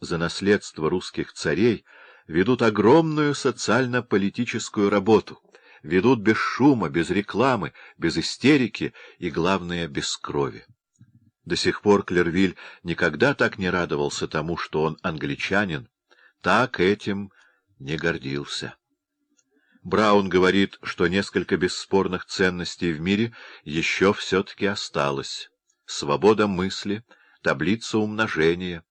за наследство русских царей, ведут огромную социально-политическую работу, ведут без шума, без рекламы, без истерики и, главное, без крови. До сих пор Клервиль никогда так не радовался тому, что он англичанин, так этим не гордился. Браун говорит, что несколько бесспорных ценностей в мире еще все-таки осталось. Свобода мысли, таблица умножения.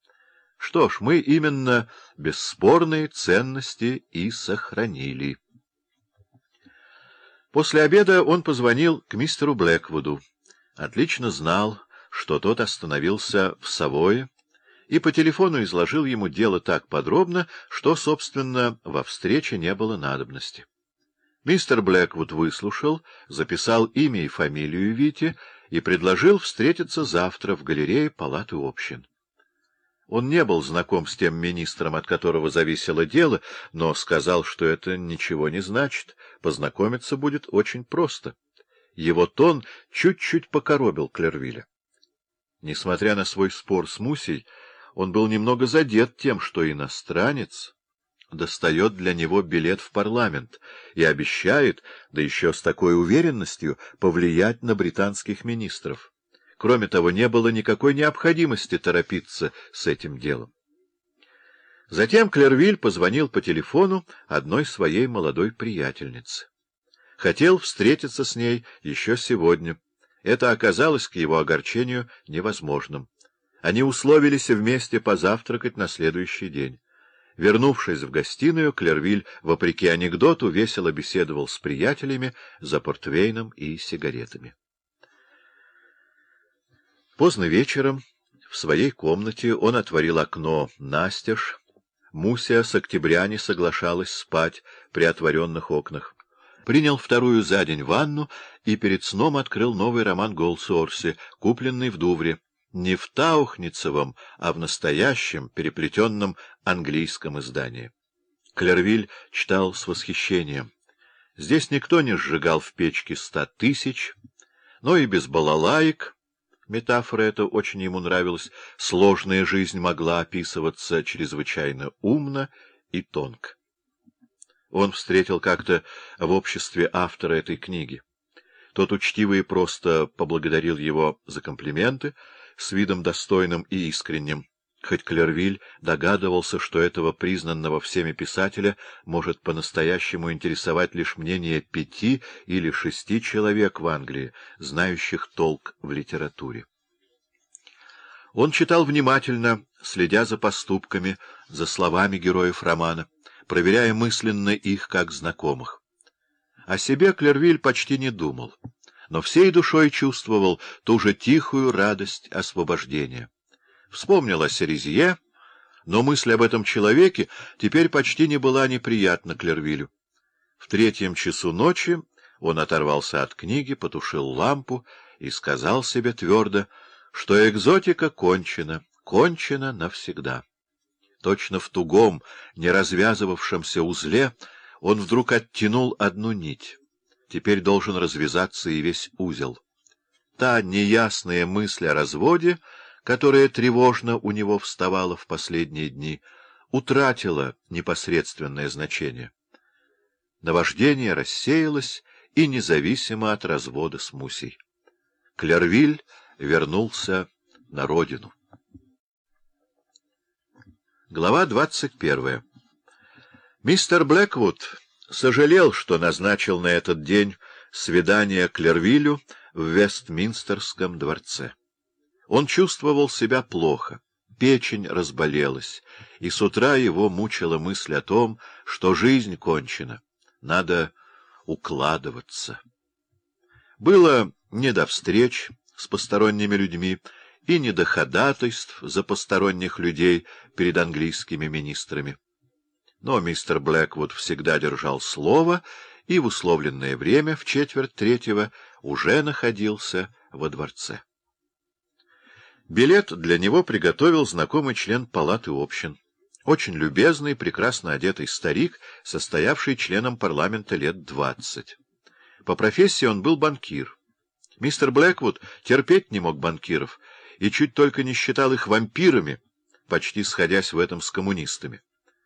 Что ж, мы именно бесспорные ценности и сохранили. После обеда он позвонил к мистеру Блэквуду. Отлично знал, что тот остановился в Савое, и по телефону изложил ему дело так подробно, что, собственно, во встрече не было надобности. Мистер Блэквуд выслушал, записал имя и фамилию Вити и предложил встретиться завтра в галерее Палаты общин. Он не был знаком с тем министром, от которого зависело дело, но сказал, что это ничего не значит, познакомиться будет очень просто. Его тон чуть-чуть покоробил Клервиля. Несмотря на свой спор с Мусей, он был немного задет тем, что иностранец достает для него билет в парламент и обещает, да еще с такой уверенностью, повлиять на британских министров. Кроме того, не было никакой необходимости торопиться с этим делом. Затем Клервиль позвонил по телефону одной своей молодой приятельнице. Хотел встретиться с ней еще сегодня. Это оказалось к его огорчению невозможным. Они условились вместе позавтракать на следующий день. Вернувшись в гостиную, Клервиль, вопреки анекдоту, весело беседовал с приятелями за портвейном и сигаретами. Поздно вечером в своей комнате он отворил окно настежь. Муся с октября не соглашалась спать при отворенных окнах. Принял вторую за день ванну и перед сном открыл новый роман Голсуорси, купленный в Дувре не в Таухницевом, а в настоящем, переплетенном английском издании. Клервиль читал с восхищением. Здесь никто не сжигал в печке ста тысяч, но и без балалаек, метафора эта очень ему нравилась, сложная жизнь могла описываться чрезвычайно умно и тонко. Он встретил как-то в обществе автора этой книги. Тот учтиво и просто поблагодарил его за комплименты, с видом достойным и искренним, хоть Клервиль догадывался, что этого признанного всеми писателя может по-настоящему интересовать лишь мнение пяти или шести человек в Англии, знающих толк в литературе. Он читал внимательно, следя за поступками, за словами героев романа, проверяя мысленно их как знакомых. О себе Клервиль почти не думал но всей душой чувствовал ту же тихую радость освобождения. Вспомнил о Серезье, но мысль об этом человеке теперь почти не была неприятна Клервилю. В третьем часу ночи он оторвался от книги, потушил лампу и сказал себе твердо, что экзотика кончена, кончена навсегда. Точно в тугом, не развязывавшемся узле он вдруг оттянул одну нить. Теперь должен развязаться и весь узел. Та неясная мысль о разводе, которая тревожно у него вставала в последние дни, утратила непосредственное значение. Наваждение рассеялось и независимо от развода с Мусей. Клервиль вернулся на родину. Глава двадцать первая. Мистер Блэквуд сожалел, что назначил на этот день свидание Клервилю в Вестминстерском дворце. Он чувствовал себя плохо, печень разболелась, и с утра его мучила мысль о том, что жизнь кончена, надо укладываться. Было не до встреч с посторонними людьми и не до ходатайств за посторонних людей перед английскими министрами. Но мистер Блэквуд всегда держал слово и в условленное время, в четверть третьего, уже находился во дворце. Билет для него приготовил знакомый член палаты общин. Очень любезный, прекрасно одетый старик, состоявший членом парламента лет двадцать. По профессии он был банкир. Мистер Блэквуд терпеть не мог банкиров и чуть только не считал их вампирами, почти сходясь в этом с коммунистами.